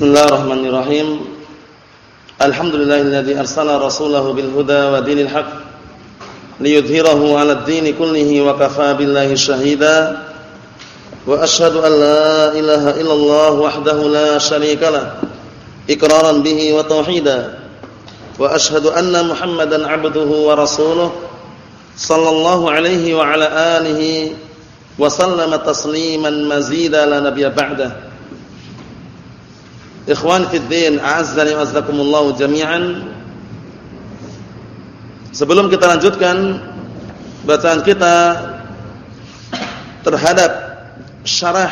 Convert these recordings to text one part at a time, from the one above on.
Bismillahirrahmanirrahim. Alhamdulillahilladzi arsala rasulahu bil huda wa dinil haqq liyudhhirahu 'alad dini kullihi wa kafaa billahi shahida. Wa asyhadu an la ilaha illallah wahdahu la syarika lah iqraran bihi wa tauhida. Wa asyhadu anna Muhammadan 'abduhu wa rasuluhu sallallahu alaihi wa ala alihi wa sallama tasliman mazida la nabiyya ba'dahu. Ikhwan fi din, a'azzani wa azzakumullah jami'an. Sebelum kita lanjutkan bacaan kita terhadap syarah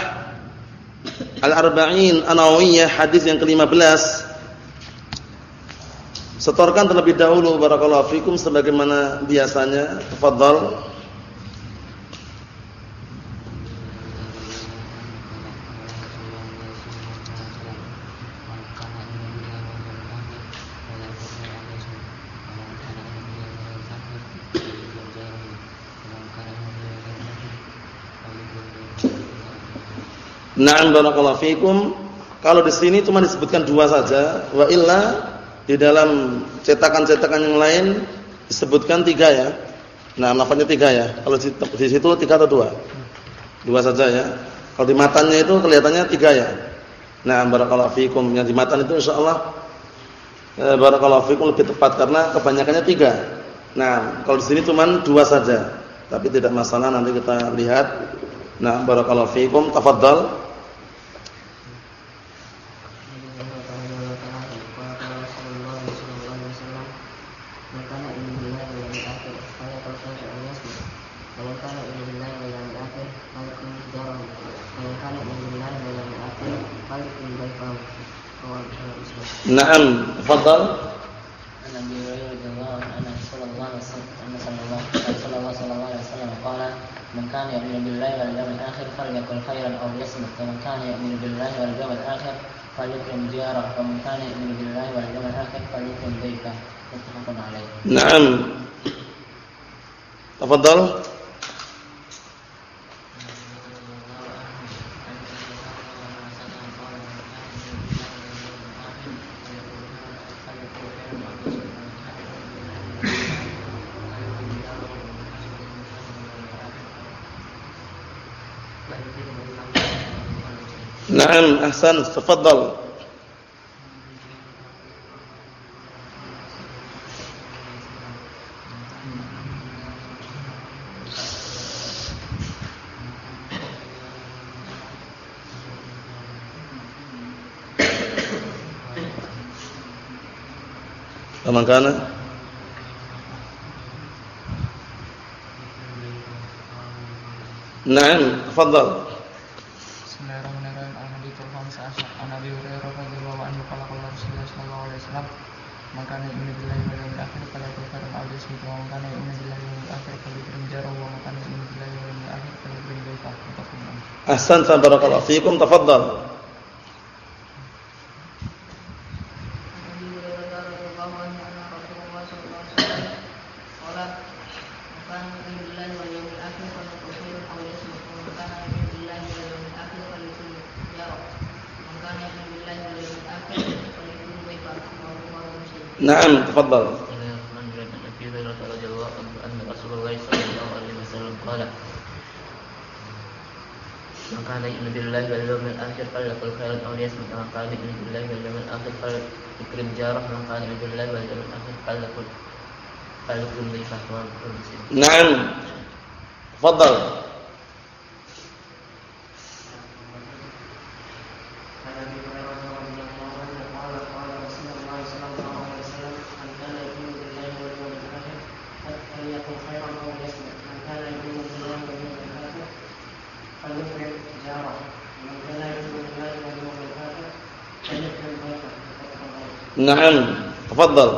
Al-Arba'in An-Nawawiyah hadis yang ke-15 Setorkan terlebih dahulu barakallahu fikum sebagaimana biasanya. Tafadhal. Na'am barakallahu fikum. Kalau di sini cuma disebutkan dua saja, wa illa di dalam cetakan-cetakan yang lain disebutkan tiga ya. Nah, lafaznya tiga ya. Kalau di, di situ tiga atau dua? Dua saja ya. Kalau di matanya itu kelihatannya tiga ya. Nah, barakallahu fikum. Yang di matan itu insyaallah eh, barakallahu fikum lebih tepat karena kebanyakannya tiga. Nah, kalau di sini cuma dua saja. Tapi tidak masalah nanti kita lihat. Nah, barakallahu fikum. Tafadhal. نعم تفضل. عن من كان يؤمن بالله واليوم الآخر فليكن خيرا أو ليصمت ومن كان يؤمن بالله واليوم الآخر فليكن جاره ومن كان يؤمن بالله واليوم الآخر فليكن ضيفه. متفق عليه. نعم. تفضل. نعم أحسن تفضل. فمن كان؟ نعم تفضل. أحسنت بارك الله فيكم. تفضل. نعم تفضل. kana yu'minu billahi wal akhir fal yukrim jarah man kana yu'minu billahi wal akhir fal yakul fal yakul li fahwan Tafadhal. نعم تفضل.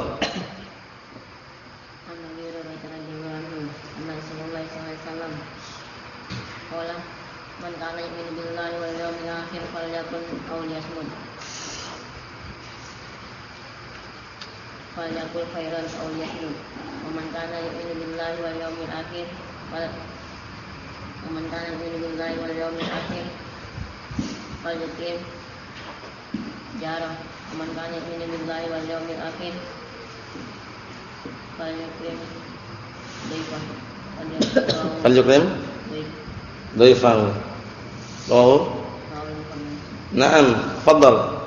Dhaifahu oh Naam, fadal.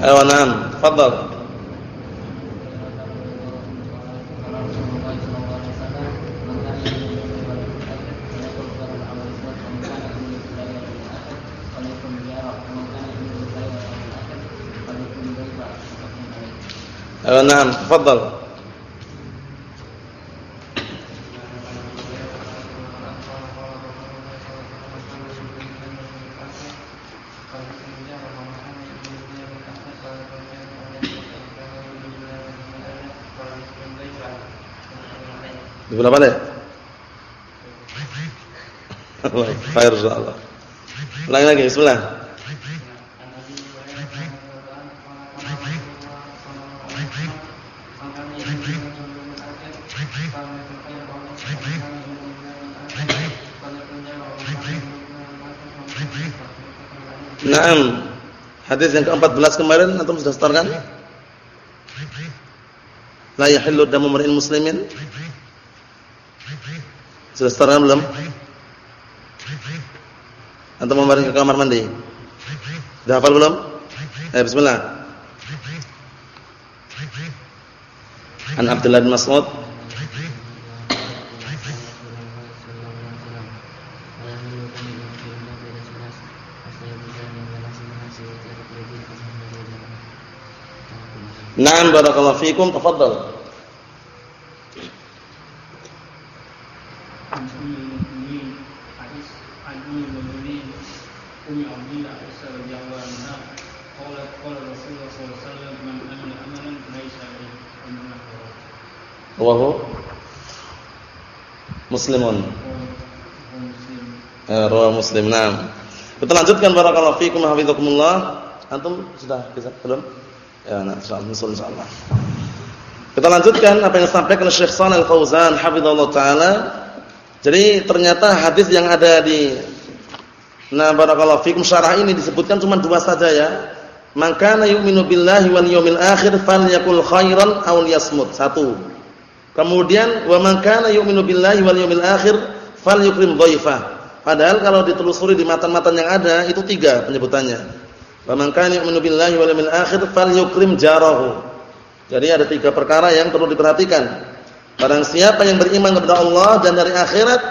Ayo, naam, fadal. Tafadhal. berapa deh? Baik, khair insyaallah. Ulangi lagi, bismillah. Naam. Hadis yang ke-14 kemarin antum sudah setorkan? La yahillu damu mar'in muslimin. Sudah setorkan belum? Antum mau ke kamar mandi? Sudah hafal belum? Eh bismillah. An Abdullah bin Mas'ud Naam barakallahu fikum, tafadhal. Wahu Muslimun. Eh, rawa Muslim. Naam. Kita lanjutkan barakallahu fikum hafizakumullah. Antum sudah bisa belum? Ya, insyaallah. Kita lanjutkan apa yang disampaikan oleh Syekh Shalal Fauzan hafizallahu taala. Jadi ternyata hadis yang ada di Nah barakallahu fikum syarah ini disebutkan cuma dua saja ya. Man kana yu'minu billahi wal yawmil akhir falyakul khairan aw liyasmut. Satu. Kemudian wa man kana yu'minu billahi wal yawmil akhir falyukrim dhaifah. Padahal kalau ditelusuri di matan-matan yang ada itu tiga penyebutannya. Wa man kana yu'minu billahi wal yawmil akhir falyukrim jarahu. Jadi ada tiga perkara yang perlu diperhatikan. Barang siapa yang beriman kepada Allah dan dari akhirat,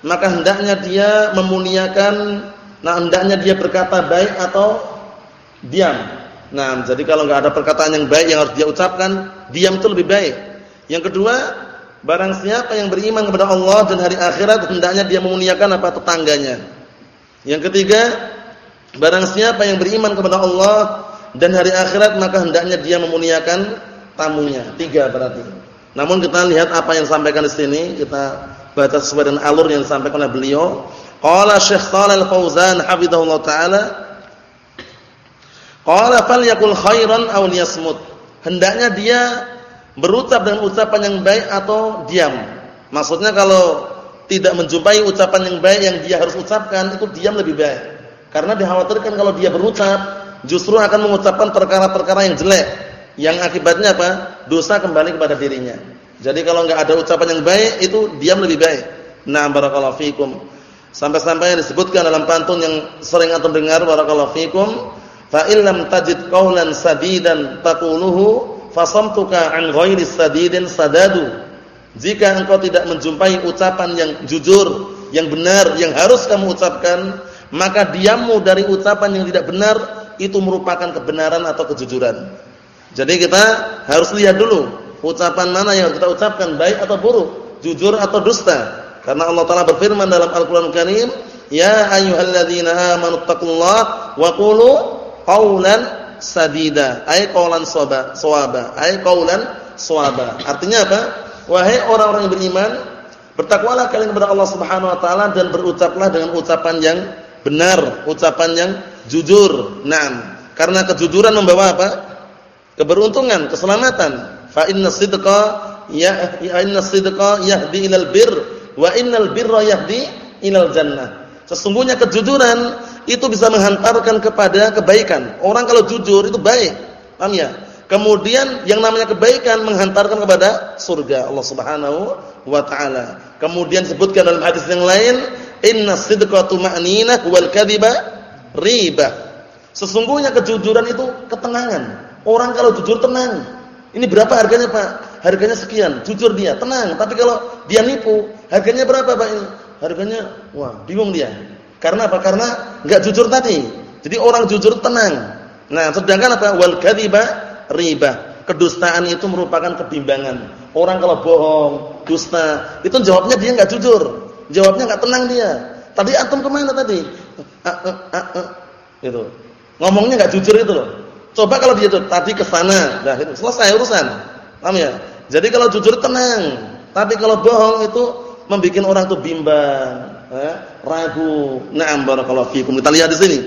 maka hendaknya dia memuliakan, nah hendaknya dia berkata baik atau diam. Nah, jadi kalau enggak ada perkataan yang baik yang harus dia ucapkan, diam itu lebih baik. Yang kedua, barang siapa yang beriman kepada Allah dan hari akhirat, hendaknya dia memuliakan apa tetangganya. Yang ketiga, Barang siapa yang beriman kepada Allah dan hari akhirat maka hendaknya dia memuliakan tamunya. Tiga berarti. Namun kita lihat apa yang disampaikan di sini, kita baca sesuai dengan alur yang disampaikan oleh beliau. Qala Syekh Shalal Fauzan hafizahullah taala Qala falyakul khairan aw liyasmut. Hendaknya dia berucap dengan ucapan yang baik atau diam. Maksudnya kalau tidak menjumpai ucapan yang baik yang dia harus ucapkan, itu diam lebih baik. Karena dikhawatirkan kalau dia berucap justru akan mengucapkan perkara-perkara yang jelek yang akibatnya apa? Dosa kembali kepada dirinya. Jadi kalau enggak ada ucapan yang baik itu diam lebih baik. Nah, barakallahu fikum. Sampai-sampai disebutkan dalam pantun yang sering antum dengar barakallahu fikum, fa illam tajid qawlan sadidan taquluhu fasamtuka an ghairi sadidin sadadu. Jika engkau tidak menjumpai ucapan yang jujur, yang benar, yang harus kamu ucapkan, maka diammu dari ucapan yang tidak benar itu merupakan kebenaran atau kejujuran. Jadi kita harus lihat dulu ucapan mana yang kita ucapkan baik atau buruk, jujur atau dusta. Karena Allah Taala berfirman dalam Al-Qur'an Karim, "Ya ayyuhalladzina amanu taqullaha wa qulu qawlan sadida." Ay qawlan shawaba, ay qawlan shawaba. Artinya apa? Wahai orang-orang yang beriman, bertakwalah kalian kepada Allah Subhanahu wa taala dan berucaplah dengan ucapan yang benar, ucapan yang jujur. Naam. Karena kejujuran membawa apa? Keberuntungan, keselamatan. Fa inna sidqa ya inna sidqa yahdi ilal bir wa innal birra yahdi ilal jannah. Sesungguhnya kejujuran itu bisa menghantarkan kepada kebaikan. Orang kalau jujur itu baik. Paham ya? Kemudian yang namanya kebaikan menghantarkan kepada surga Allah Subhanahu wa taala. Kemudian sebutkan dalam hadis yang lain, inna sidqa tuma'ninah wal kadhiba riba. Sesungguhnya kejujuran itu ketenangan. Orang kalau jujur tenang. Ini berapa harganya, Pak? Harganya sekian. Jujur dia, tenang. Tapi kalau dia nipu, harganya berapa, Pak ini? Harganya wah, bingung dia. Karena apa? Karena enggak jujur tadi. Jadi orang jujur tenang. Nah, sedangkan apa? Wal kadhiba riba. Kedustaan itu merupakan kebimbangan. Orang kalau bohong, dusta, itu jawabnya dia enggak jujur. Jawabnya enggak tenang dia. Tadi antum ke mana tadi? Gitu. Ngomongnya enggak jujur itu loh. Coba kalau dia tadi ke sana, nah itu selesai urusan. Paham ya? Jadi kalau jujur tenang. Tapi kalau bohong itu membuat orang tuh bimbang, eh, ragu. Na'am barakallahu fikum. Kita lihat di sini.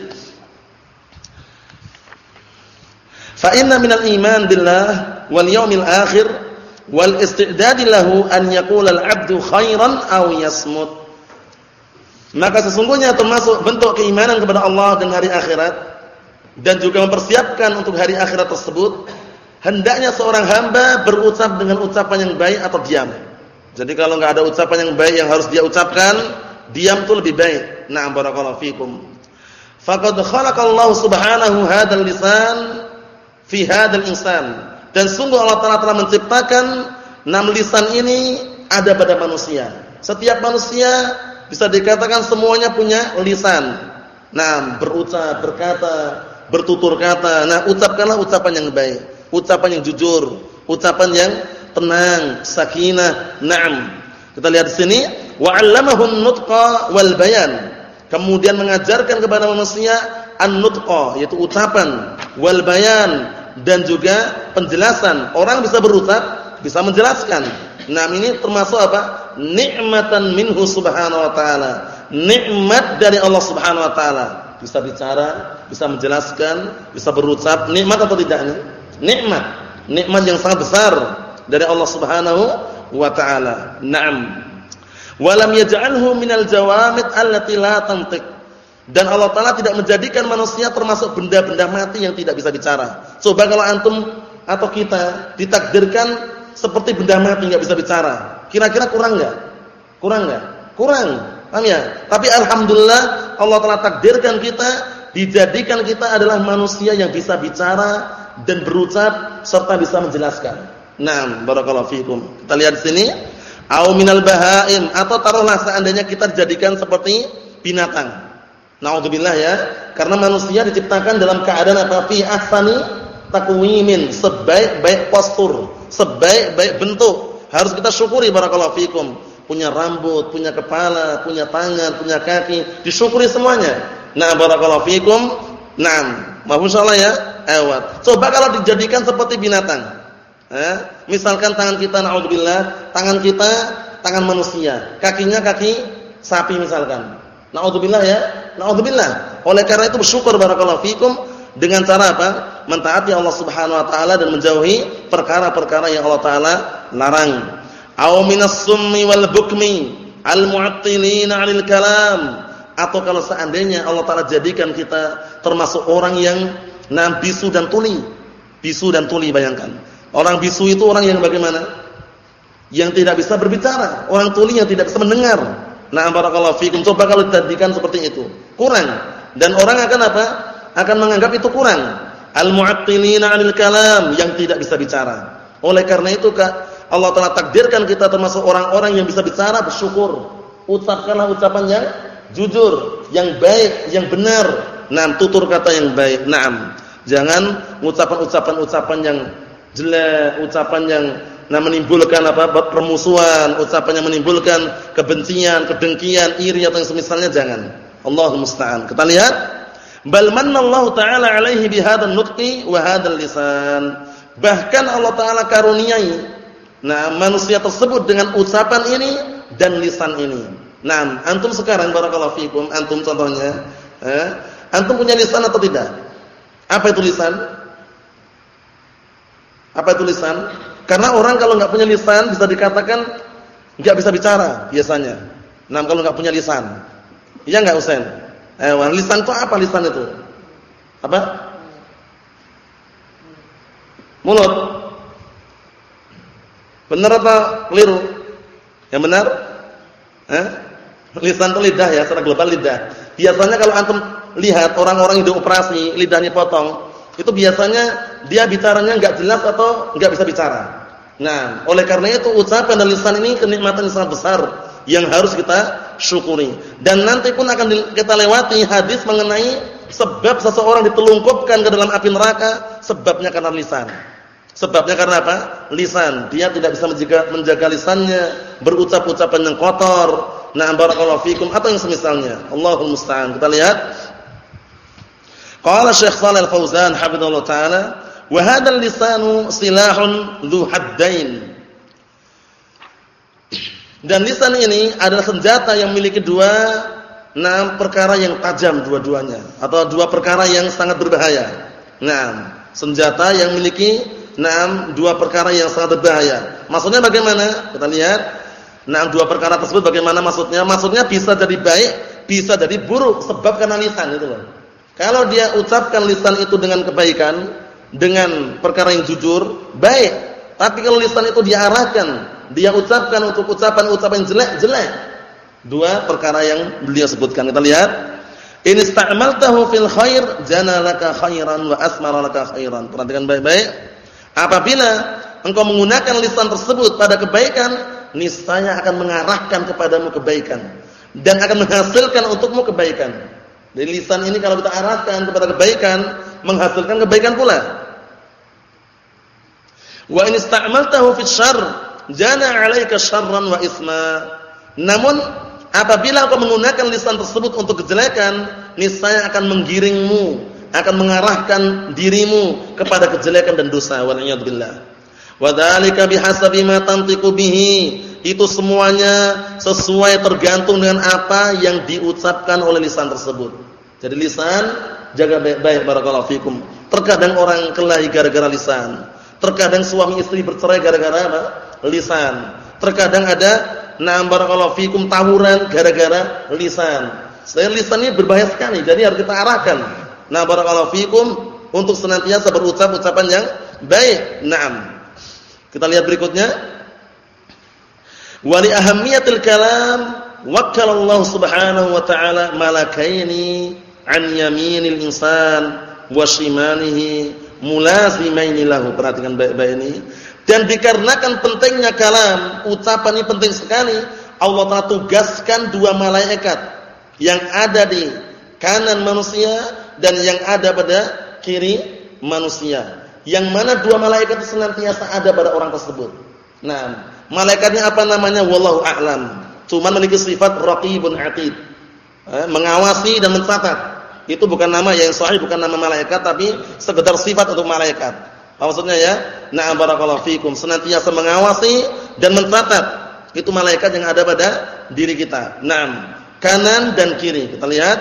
Fa inna minal iman billah wal yaumil akhir wal istidad lahu an yaqula al 'abdu khairan aw yasmut. Maka sesungguhnya termasuk bentuk keimanan kepada Allah dan hari akhirat dan juga mempersiapkan untuk hari akhirat tersebut hendaknya seorang hamba berucap dengan ucapan yang baik atau diam. Jadi kalau enggak ada ucapan yang baik yang harus dia ucapkan, diam itu lebih baik. Na'am barakallahu fikum. Faqad khalaqallahu subhanahu hadzal lisan fi hadzal insan. Dan sungguh Allah Taala telah menciptakan enam lisan ini ada pada manusia. Setiap manusia bisa dikatakan semuanya punya lisan. Nah, berucap, berkata, bertutur kata. Nah, ucapkanlah ucapan yang baik, ucapan yang jujur, ucapan yang tenang, sakinah, na'am. Kita lihat di sini, wa 'allamahun nutqa wal bayan. Kemudian mengajarkan kepada manusia an-nutqa, yaitu ucapan, wal bayan dan juga penjelasan. Orang bisa berucap, bisa menjelaskan. Nah, ini termasuk apa? Nikmatan minhu subhanahu wa ta'ala. Nikmat dari Allah subhanahu wa ta'ala. Bisa bicara, bisa menjelaskan, bisa berucap. Nikmat atau tidak? Nikmat. Nikmat yang sangat besar dari Allah Subhanahu wa taala. Naam. Walam yaj'alhu minal jawamid allati la tantiq. Dan Allah taala tidak menjadikan manusia termasuk benda-benda mati yang tidak bisa bicara. Coba kalau antum atau kita ditakdirkan seperti benda mati enggak bisa bicara. Kira-kira kurang enggak? Kurang enggak? Kurang. Paham ya? Tapi alhamdulillah Allah telah takdirkan kita dijadikan kita adalah manusia yang bisa bicara dan berucap serta bisa menjelaskan. Naam, barakallahu fikum. Kita lihat di sini, au minal atau taruhlah seandainya kita dijadikan seperti binatang. Nauzubillah ya, karena manusia diciptakan dalam keadaan apa? Fi ahsani takwimin, sebaik-baik postur, sebaik-baik bentuk. Harus kita syukuri barakallahu fikum. Punya rambut, punya kepala, punya tangan, punya kaki, disyukuri semuanya. Nah, barakallahu fikum. Naam, masyaallah ya. Awat. Coba kalau dijadikan seperti binatang. Eh, misalkan tangan kita naudzubillah, tangan kita tangan manusia, kakinya kaki sapi misalkan. Naudzubillah ya, naudzubillah. Oleh karena itu bersyukur barakallahu fikum dengan cara apa? Mentaati Allah Subhanahu wa taala dan menjauhi perkara-perkara yang Allah taala larang. Au minas summi wal bukmi al mu'attilina 'anil kalam. Atau kalau seandainya Allah taala jadikan kita termasuk orang yang nah bisu dan tuli. Bisu dan tuli bayangkan Orang bisu itu orang yang bagaimana? Yang tidak bisa berbicara, orang tuli yang tidak bisa mendengar. Nah, barakallahu fikum. Coba kalau dijadikan seperti itu. Kurang. Dan orang akan apa? Akan menganggap itu kurang. Al-mu'attilina 'anil kalam, yang tidak bisa bicara. Oleh karena itu, Allah telah takdirkan kita termasuk orang-orang yang bisa bicara, bersyukur. Ucapkanlah ucapan yang jujur, yang baik, yang benar. Nah, tutur kata yang baik. Naam. Jangan ucapan-ucapan-ucapan yang jelek, ucapan yang nah menimbulkan apa? permusuhan, ucapan yang menimbulkan kebencian, kedengkian, iri atau yang semisalnya jangan. Allah musta'an. Kita lihat bal manallahu ta'ala alaihi bihadzal nutqi wa hadzal lisan. Bahkan Allah taala karuniai nah manusia tersebut dengan ucapan ini dan lisan ini. Nah, antum sekarang barakallahu fikum, antum contohnya Eh? Antum punya lisan atau tidak? Apa itu lisan? Apa itu lisan? Karena orang kalau nggak punya lisan bisa dikatakan nggak bisa bicara biasanya. Nah, kalau nggak punya lisan. Iya nggak Usain? Eh, lisan itu apa lisan itu? Apa? Mulut. Benar atau keliru? Yang benar? Eh? Lisan itu lidah ya, secara global lidah. Biasanya kalau antum lihat orang-orang yang dioperasi, lidahnya potong, itu biasanya dia bicaranya nggak jelas atau nggak bisa bicara. Nah, oleh karena itu ucapan dan lisan ini kenikmatan yang sangat besar yang harus kita syukuri. Dan nanti pun akan kita lewati hadis mengenai sebab seseorang ditelungkupkan ke dalam api neraka, sebabnya karena lisan. Sebabnya karena apa? Lisan. Dia tidak bisa menjaga, menjaga lisannya, berucap-ucapan yang kotor. Nah, barakallahu fikum atau yang semisalnya. Allahul musta'an. Kita lihat Qala Syekh Shalal Al-Fauzan hafizallahu taala, "Wa hadzal lisanu silahun dzu haddain." Dan lisan ini adalah senjata yang memiliki dua enam perkara yang tajam dua-duanya atau dua perkara yang sangat berbahaya. Nah, senjata yang memiliki enam dua perkara yang sangat berbahaya. Maksudnya bagaimana? Kita lihat. Nah, dua perkara tersebut bagaimana maksudnya? Maksudnya bisa jadi baik, bisa jadi buruk sebab karena lisan itu loh. Kalau dia ucapkan lisan itu dengan kebaikan, dengan perkara yang jujur, baik. Tapi kalau lisan itu diarahkan, dia ucapkan untuk ucapan-ucapan jelek-jelek. Dua perkara yang beliau sebutkan. Kita lihat. In ista'maltahu fil khair janalaka khairan wa asmaralaka khairan. Perhatikan baik-baik. Apabila engkau menggunakan lisan tersebut pada kebaikan, niscaya akan mengarahkan kepadamu kebaikan dan akan menghasilkan untukmu kebaikan. Jadi lisan ini kalau kita arahkan kepada kebaikan, menghasilkan kebaikan pula. Wa in ista'maltahu fi syarr, jana 'alaika syarran wa isma. Namun apabila kau menggunakan lisan tersebut untuk kejelekan, niscaya akan menggiringmu, akan mengarahkan dirimu kepada kejelekan dan dosa. Wa billah. Wa dzalika bihasabi ma tantiqu bihi. Itu semuanya sesuai tergantung dengan apa yang diucapkan oleh lisan tersebut. Jadi lisan jaga baik-baik barakallahu fikum. Terkadang orang kelahi gara-gara lisan. Terkadang suami istri bercerai gara-gara apa? Lisan. Terkadang ada na'am barakallahu fikum tawuran gara-gara lisan. Selain lisan ini berbahaya sekali, jadi harus kita arahkan. Nah barakallahu fikum untuk senantiasa berucap ucapan yang baik. Naam. Kita lihat berikutnya. Wali kalam wakkalallahu subhanahu wa ta'ala malakaini an yaminil insan wa shimalihi mulazimaini lahu. Perhatikan baik-baik ini. Dan dikarenakan pentingnya kalam, ucapan ini penting sekali, Allah Taala tugaskan dua malaikat yang ada di kanan manusia dan yang ada pada kiri manusia. Yang mana dua malaikat itu senantiasa ada pada orang tersebut. Nah, malaikatnya apa namanya? Wallahu a'lam. Cuma memiliki sifat raqibun atid. Eh, mengawasi dan mencatat. Itu bukan nama yang sahih, bukan nama malaikat tapi sekedar sifat untuk malaikat. Maksudnya ya? Na'am barakallahu fikum, senantiasa mengawasi dan mencatat. Itu malaikat yang ada pada diri kita. Naam, kanan dan kiri. Kita lihat.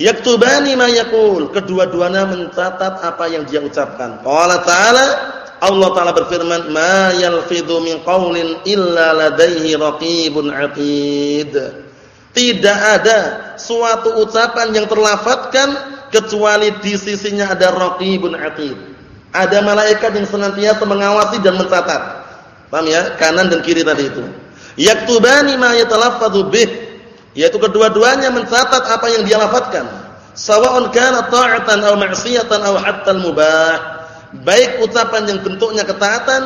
Yaktubani ma yaqul, kedua-duanya mencatat apa yang dia ucapkan. Qala ta'ala Allah taala berfirman, "Ma yalfidhu min qaulin illa ladaihi raqibun 'atid." Tidak ada suatu ucapan yang terlafadzkan kecuali di sisinya ada raqibun atid. Ada malaikat yang senantiasa mengawasi dan mencatat. Paham ya? Kanan dan kiri tadi itu. Yaktubani ma yatalaffadhu bih. Yaitu kedua-duanya mencatat apa yang dia lafadzkan. Sawa'un kana ta'atan aw ma'siyatan aw hatta mubah. Baik ucapan yang bentuknya ketaatan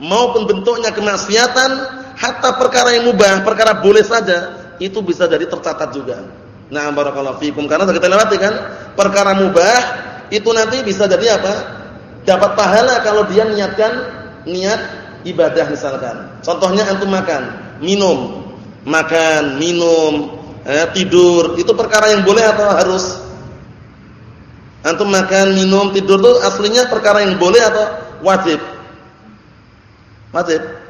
maupun bentuknya kemaksiatan, hatta perkara yang mubah, perkara boleh saja itu bisa jadi tercatat juga. Nah, barakallahu fikum karena kita lewati kan perkara mubah itu nanti bisa jadi apa? Dapat pahala kalau dia niatkan niat ibadah misalkan. Contohnya antum makan, minum, makan, minum, eh, tidur, itu perkara yang boleh atau harus? Antum makan, minum, tidur itu aslinya perkara yang boleh atau wajib? Wajib.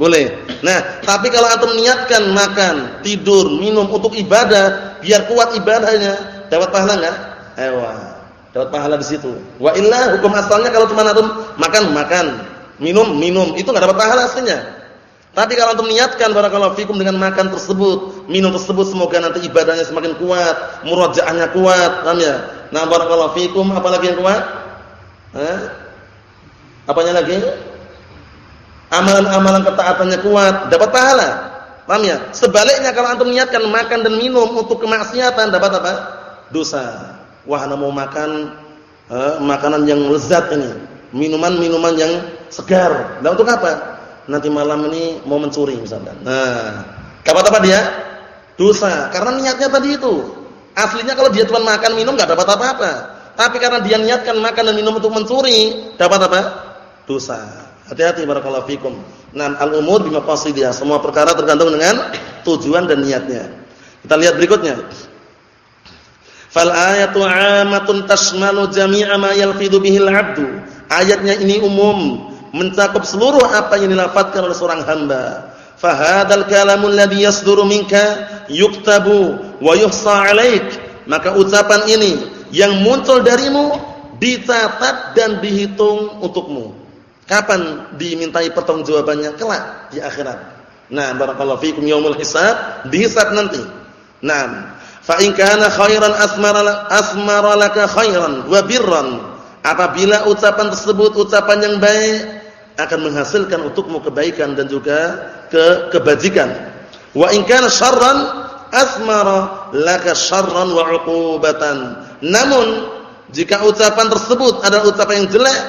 Boleh. Nah, tapi kalau antum niatkan makan, tidur, minum untuk ibadah, biar kuat ibadahnya, dapat pahala enggak? Ewa, dapat pahala di situ. Wa illa hukum asalnya kalau cuma antum makan makan, minum minum, itu enggak dapat pahala aslinya. Tapi kalau antum niatkan barakallahu fikum dengan makan tersebut, minum tersebut semoga nanti ibadahnya semakin kuat, murajaahnya kuat, paham ya? Nah, barakallahu fikum apalagi yang kuat? Eh? Apanya lagi? Amalan-amalan ketaatannya kuat, dapat pahala. Paham ya? Sebaliknya kalau antum niatkan makan dan minum untuk kemaksiatan dapat apa? Dosa. Wah, ana mau makan eh, makanan yang lezat ini, minuman-minuman yang segar. Nah, untuk apa? Nanti malam ini mau mencuri misalnya. Nah, dapat apa dia? Dosa. Karena niatnya tadi itu. Aslinya kalau dia cuma makan minum enggak dapat apa-apa. Tapi karena dia niatkan makan dan minum untuk mencuri, dapat apa? Dosa. Hati-hati barakallahu fikum. Nah, al-umur bimaqasidiha. Semua perkara tergantung dengan tujuan dan niatnya. Kita lihat berikutnya. Fal ayatu 'amatun tashmalu jami'a ma yalfidu bihil 'abdu. Ayatnya ini umum, mencakup seluruh apa yang dilafadzkan oleh seorang hamba. Fahadal kalamul ladzi yasduru minka yuktabu wa yuhsa 'alaik. Maka ucapan ini yang muncul darimu dicatat dan dihitung untukmu. Kapan dimintai pertanggungjawabannya? Kelak di akhirat. Nah, barakallahu fikum yaumul hisab, dihisab nanti. Nah, fa in kana khairan asmara asmara laka khairan wa birran. Apabila ucapan tersebut ucapan yang baik akan menghasilkan untukmu kebaikan dan juga ke kebajikan. Wa in kana syarran asmara laka syarran wa 'uqubatan. Namun jika ucapan tersebut adalah ucapan yang jelek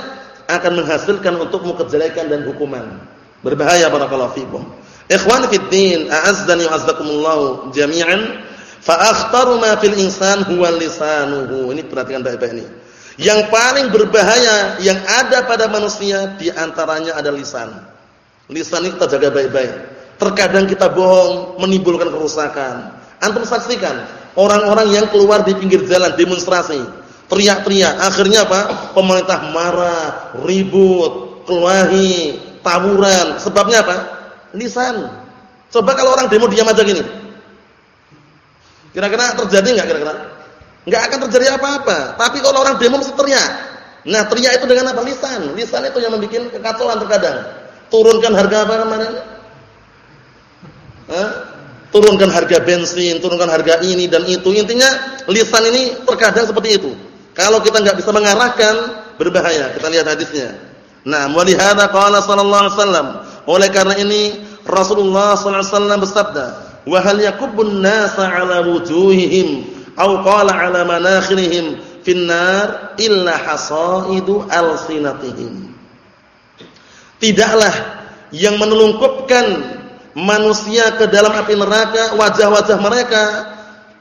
akan menghasilkan untukmu kejelekan dan hukuman. Berbahaya barakallahu fikum. Ikhwan fid din, a'azzani wa jami'an. Fa akhtaru ma fil insan huwa lisanuhu. Ini perhatikan baik-baik ini. Yang paling berbahaya yang ada pada manusia di antaranya ada lisan. Lisan ini kita jaga baik-baik. Terkadang kita bohong menimbulkan kerusakan. Antum saksikan orang-orang yang keluar di pinggir jalan demonstrasi teriak-teriak. Akhirnya apa? Pemerintah marah, ribut, kelahi, tawuran. Sebabnya apa? Lisan. Coba kalau orang demo diam aja gini. Kira-kira terjadi enggak kira-kira? Enggak akan terjadi apa-apa. Tapi kalau orang demo mesti teriak. Nah, teriak itu dengan apa? Lisan. Lisan itu yang membuat kekacauan terkadang. Turunkan harga apa kemarin? Hah? Turunkan harga bensin, turunkan harga ini dan itu. Intinya lisan ini terkadang seperti itu. Kalau kita nggak bisa mengarahkan berbahaya. Kita lihat hadisnya. Nah, walihada qala sallallahu alaihi wasallam. Oleh karena ini Rasulullah sallallahu alaihi wasallam bersabda, "Wa hal yakubbun nasa 'ala wujuhihim aw qala 'ala manakhirihim finnar illa hasaidu alsinatihim." Tidaklah yang menelungkupkan manusia ke dalam api neraka wajah-wajah mereka.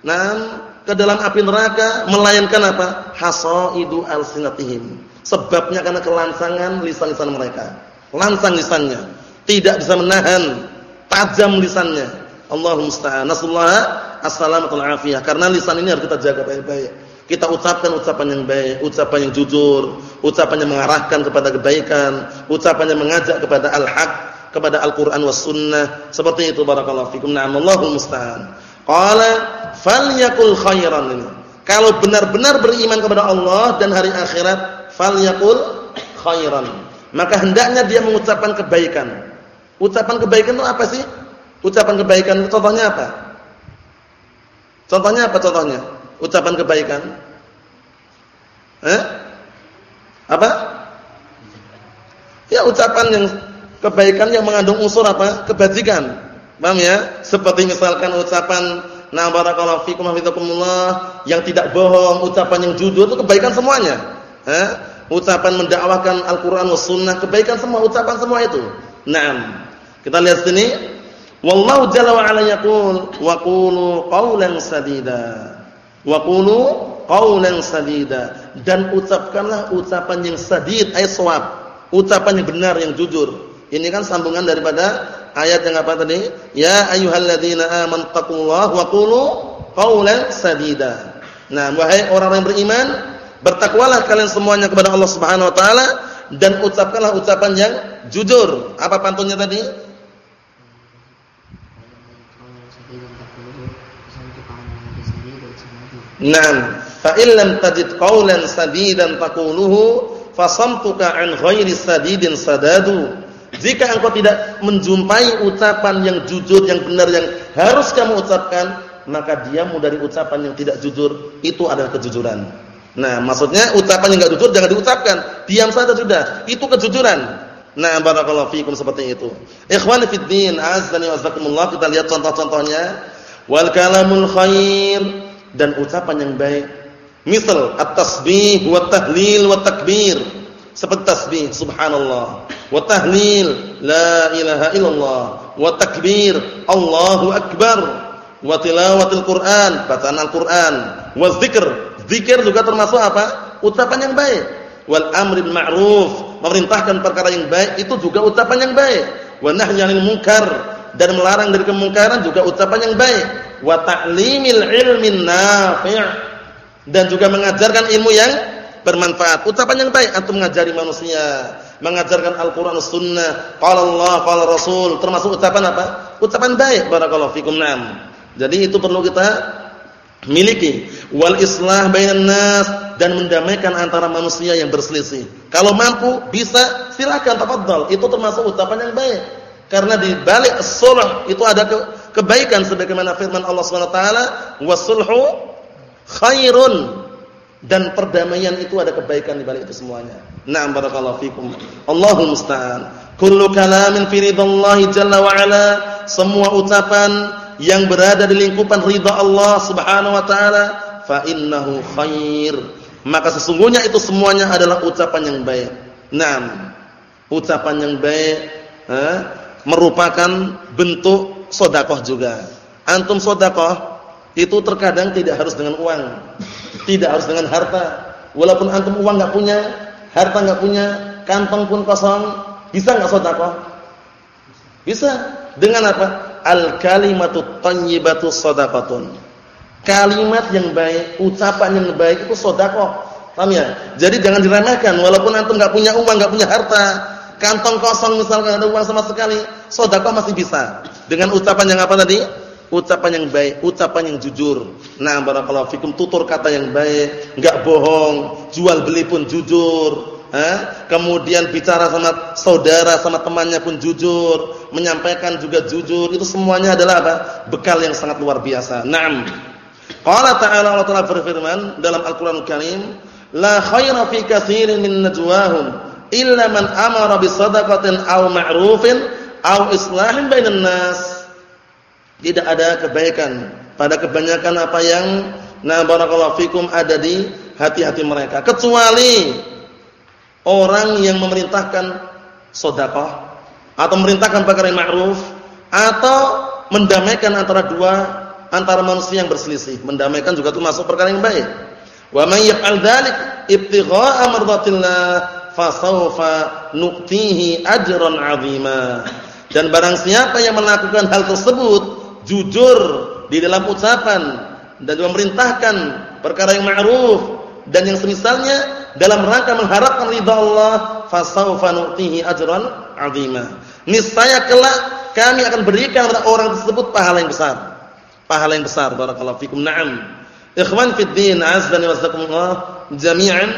Nah, ke dalam api neraka melainkan apa? Hasaidu alsinatihim. Sebabnya karena kelansangan lisan-lisan mereka. Lansang lisannya, tidak bisa menahan tajam lisannya. Allahumma musta'an. Nasallahu assalamatul afiyah. Karena lisan ini harus kita jaga baik-baik. Kita ucapkan ucapan yang baik, ucapan yang jujur, ucapan yang mengarahkan kepada kebaikan, ucapan yang mengajak kepada al-haq, kepada Al-Qur'an was sunnah. Seperti itu barakallahu fikum. Na'am Allahul musta'an. Qala falyakul khairan ini. Kalau benar-benar beriman kepada Allah dan hari akhirat, falyakul khairan. Maka hendaknya dia mengucapkan kebaikan. Ucapan kebaikan itu apa sih? Ucapan kebaikan itu contohnya apa? Contohnya apa contohnya? Ucapan kebaikan. Eh? Apa? Ya ucapan yang kebaikan yang mengandung unsur apa? Kebajikan. Paham ya? Seperti misalkan ucapan na barakallahu fikum hafizakumullah yang tidak bohong, ucapan yang jujur itu kebaikan semuanya. Eh? Ucapan mendakwahkan Al-Qur'an was sunnah, kebaikan semua, ucapan semua itu. Naam. Kita lihat sini. Wallahu jalla wa ala yaqul wa qulu qawlan sadida. Wa qulu qawlan sadida dan ucapkanlah ucapan yang sadid ay shawab. Ucapan yang benar yang jujur. Ini kan sambungan daripada ayat yang apa tadi? Ya ayyuhalladzina amanu wa qulu qawlan sadida. Nah, wahai orang yang beriman, bertakwalah kalian semuanya kepada Allah Subhanahu wa taala dan ucapkanlah ucapan yang jujur. Apa pantunnya tadi? Naam, fa illam tajid qawlan sadidan taquluhu fasamtuka an ghairi sadidin sadadu. Jika engkau tidak menjumpai ucapan yang jujur, yang benar yang harus kamu ucapkan, maka diammu dari ucapan yang tidak jujur itu adalah kejujuran. Nah, maksudnya ucapan yang enggak jujur jangan diucapkan, diam saja sudah. Itu kejujuran. Nah, barakallahu fikum seperti itu. Ikhwani fid din, azza wa jazakumullah, kita lihat contoh-contohnya. Wal kalamul khair dan ucapan yang baik. Misal at-tasbih wa tahlil wa takbir. Seperti tasbih subhanallah, wa tahlil la ilaha illallah, wa takbir Allahu akbar, wa tilawatil Quran, bacaan Al-Qur'an, wa zikr. Zikir juga termasuk apa? Ucapan yang baik. Wal amril ma'ruf, memerintahkan perkara yang baik itu juga ucapan yang baik. Wa nahyi 'anil munkar dan melarang dari kemungkaran juga ucapan yang baik wa ta'limil ilmin nafi' dan juga mengajarkan ilmu yang bermanfaat. Ucapan yang baik antum mengajari manusia, mengajarkan Al-Qur'an Sunnah, qala Allah, qala Rasul, termasuk ucapan apa? Ucapan baik barakallahu fikum. Naam. Jadi itu perlu kita miliki. Wal islah bainan nas dan mendamaikan antara manusia yang berselisih. Kalau mampu bisa silakan tafadhal. Itu termasuk ucapan yang baik. Karena di balik sulh itu ada ke kebaikan sebagaimana firman Allah Subhanahu wa taala, "Wasulhu khairun." Dan perdamaian itu ada kebaikan di balik itu semuanya. Na'am barakallahu fikum. Allahu musta'an. Kullu kalamin fi ridallahi jalla wa ala, semua ucapan yang berada di lingkupan ridha Allah Subhanahu wa taala, fa innahu khair. Maka sesungguhnya itu semuanya adalah ucapan yang baik. Naam. Ucapan yang baik, ha? merupakan bentuk sodakoh juga. Antum sodakoh itu terkadang tidak harus dengan uang, tidak harus dengan harta. Walaupun antum uang nggak punya, harta nggak punya, kantong pun kosong, bisa nggak sodakoh? Bisa. Dengan apa? Al kalimatu thayyibatu sadaqatun. Kalimat yang baik, ucapan yang baik itu sodakoh. Paham ya? Jadi jangan diremehkan. Walaupun antum nggak punya uang, nggak punya harta, kantong kosong misalkan ada uang sama sekali, sedekah masih bisa. Dengan ucapan yang apa tadi? Ucapan yang baik, ucapan yang jujur. Nah, barakallahu fikum tutur kata yang baik, enggak bohong, jual beli pun jujur. Eh? Kemudian bicara sama saudara, sama temannya pun jujur, menyampaikan juga jujur. Itu semuanya adalah apa? Bekal yang sangat luar biasa. Naam. Qala ta'ala Allah Ta'ala berfirman dalam Al-Qur'anul Karim, "La khaira fi katsirin min najwahum." illa man amara bi sadaqatin aw ma'rufin aw islahin bainan nas. Tidak ada kebaikan pada kebanyakan apa yang na barakallahu fikum ada di hati-hati mereka kecuali orang yang memerintahkan sedekah atau memerintahkan perkara yang ma'ruf atau mendamaikan antara dua antara manusia yang berselisih. Mendamaikan juga itu masuk perkara yang baik. Wa may yaf'al dzalik ibtigha'a mardatillah fasaufa nu'tihi ajran 'azima. Dan barang siapa yang melakukan hal tersebut jujur di dalam ucapan dan memerintahkan perkara yang ma'ruf dan yang semisalnya dalam rangka mengharapkan ridha Allah, fasaufa nu'tihi ajran 'azima. Niscaya kelak kami akan berikan kepada orang tersebut pahala yang besar. Pahala yang besar barakallahu fikum. Naam. Ikhwan fid din, azza wa jalla jami'an